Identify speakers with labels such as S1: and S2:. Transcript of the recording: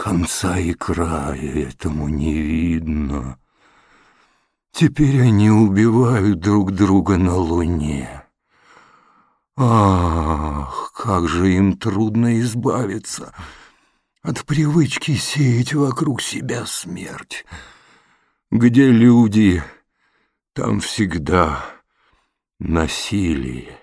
S1: Конца и края этому не видно. Теперь они убивают друг друга на луне. Ах, как же им трудно избавиться от привычки сеять вокруг себя смерть. Где люди, там всегда насилие.